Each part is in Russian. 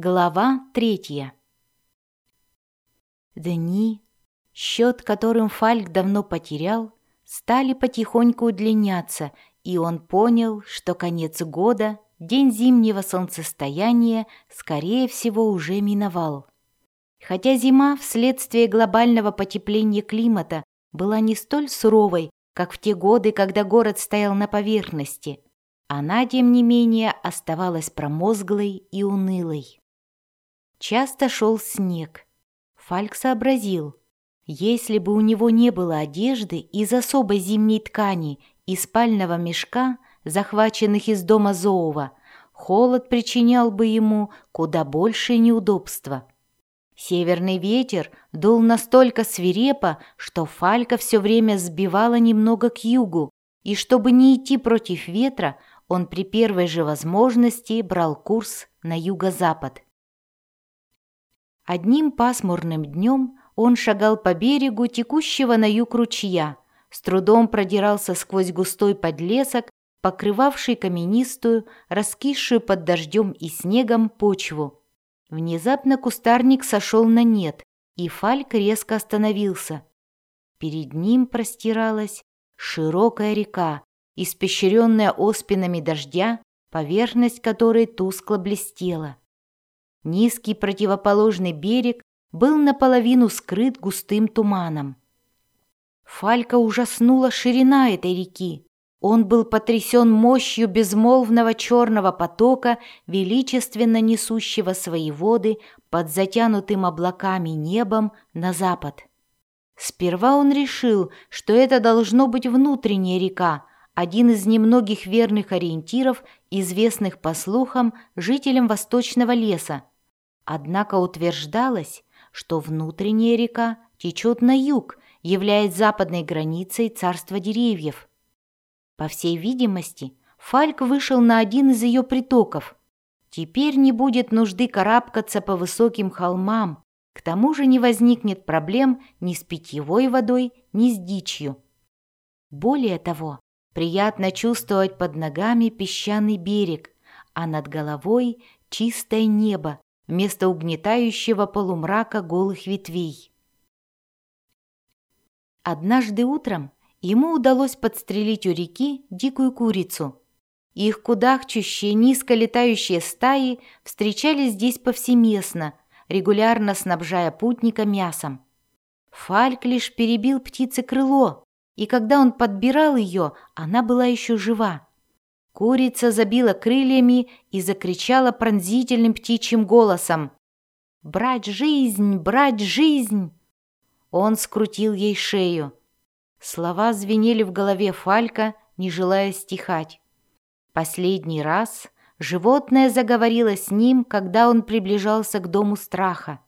Глава третья Дни, счет которым Фальк давно потерял, стали потихоньку удлиняться, и он понял, что конец года, день зимнего солнцестояния, скорее всего, уже миновал. Хотя зима вследствие глобального потепления климата была не столь суровой, как в те годы, когда город стоял на поверхности, она, тем не менее, оставалась промозглой и унылой. Часто шел снег. Фальк сообразил, если бы у него не было одежды из особой зимней ткани и спального мешка, захваченных из дома Зоова, холод причинял бы ему куда большее неудобства. Северный ветер дул настолько свирепо, что Фалька все время сбивала немного к югу, и чтобы не идти против ветра, он при первой же возможности брал курс на юго-запад. Одним пасмурным днем он шагал по берегу текущего на юг ручья, с трудом продирался сквозь густой подлесок, покрывавший каменистую, раскисшую под дождем и снегом почву. Внезапно кустарник сошел на нет, и Фальк резко остановился. Перед ним простиралась широкая река, испещренная оспинами дождя, поверхность которой тускло блестела. Низкий противоположный берег был наполовину скрыт густым туманом. Фалька ужаснула ширина этой реки. Он был потрясен мощью безмолвного черного потока, величественно несущего свои воды под затянутым облаками небом на запад. Сперва он решил, что это должно быть внутренняя река, один из немногих верных ориентиров, известных по слухам жителям Восточного леса. Однако утверждалось, что внутренняя река течет на юг, являясь западной границей царства деревьев. По всей видимости, Фальк вышел на один из ее притоков. Теперь не будет нужды карабкаться по высоким холмам, к тому же не возникнет проблем ни с питьевой водой, ни с дичью. Более того, Приятно чувствовать под ногами песчаный берег, а над головой чистое небо вместо угнетающего полумрака голых ветвей. Однажды утром ему удалось подстрелить у реки дикую курицу. Их кудахчущие, низко летающие стаи встречались здесь повсеместно, регулярно снабжая путника мясом. Фальк лишь перебил птице крыло, и когда он подбирал ее, она была еще жива. Курица забила крыльями и закричала пронзительным птичьим голосом. «Брать жизнь! Брать жизнь!» Он скрутил ей шею. Слова звенели в голове Фалька, не желая стихать. Последний раз животное заговорило с ним, когда он приближался к дому страха.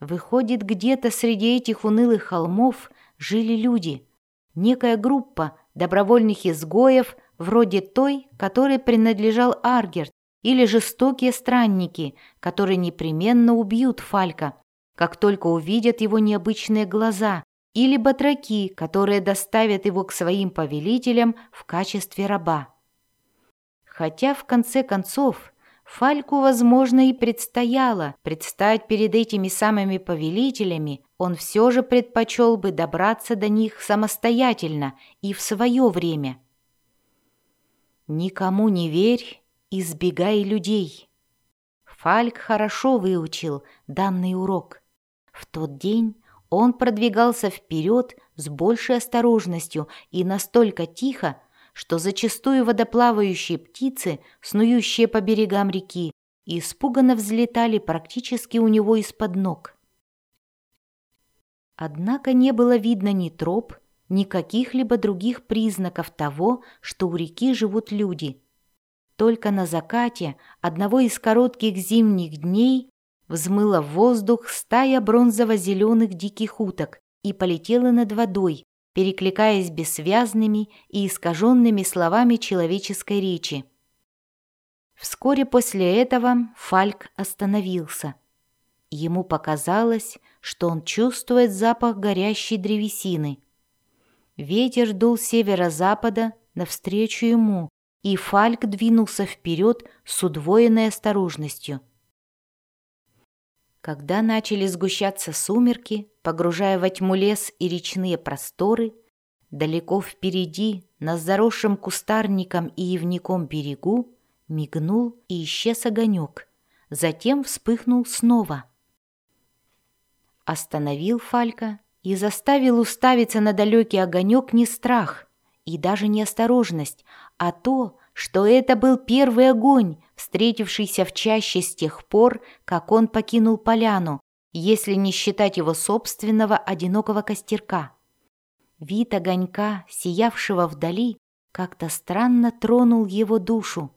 Выходит, где-то среди этих унылых холмов жили люди — некая группа добровольных изгоев, вроде той, которой принадлежал Аргерт, или жестокие странники, которые непременно убьют Фалька, как только увидят его необычные глаза, или батраки, которые доставят его к своим повелителям в качестве раба. Хотя, в конце концов, Фальку, возможно, и предстояло предстать перед этими самыми повелителями, он все же предпочел бы добраться до них самостоятельно и в свое время. «Никому не верь, избегай людей». Фальк хорошо выучил данный урок. В тот день он продвигался вперед с большей осторожностью и настолько тихо, что зачастую водоплавающие птицы, снующие по берегам реки, испуганно взлетали практически у него из-под ног. Однако не было видно ни троп, ни каких-либо других признаков того, что у реки живут люди. Только на закате одного из коротких зимних дней взмыла в воздух стая бронзово-зеленых диких уток и полетела над водой, перекликаясь бессвязными и искаженными словами человеческой речи. Вскоре после этого Фальк остановился. Ему показалось, что он чувствует запах горящей древесины. Ветер дул северо-запада навстречу ему, и Фальк двинулся вперед с удвоенной осторожностью. Когда начали сгущаться сумерки, погружая во тьму лес и речные просторы, далеко впереди, на заросшем кустарником и явником берегу, мигнул и исчез огонек, затем вспыхнул снова. Остановил Фалька и заставил уставиться на далекий огонек не страх и даже не осторожность, а то, что это был первый огонь, встретившийся в чаще с тех пор, как он покинул поляну, если не считать его собственного одинокого костерка. Вид огонька, сиявшего вдали, как-то странно тронул его душу.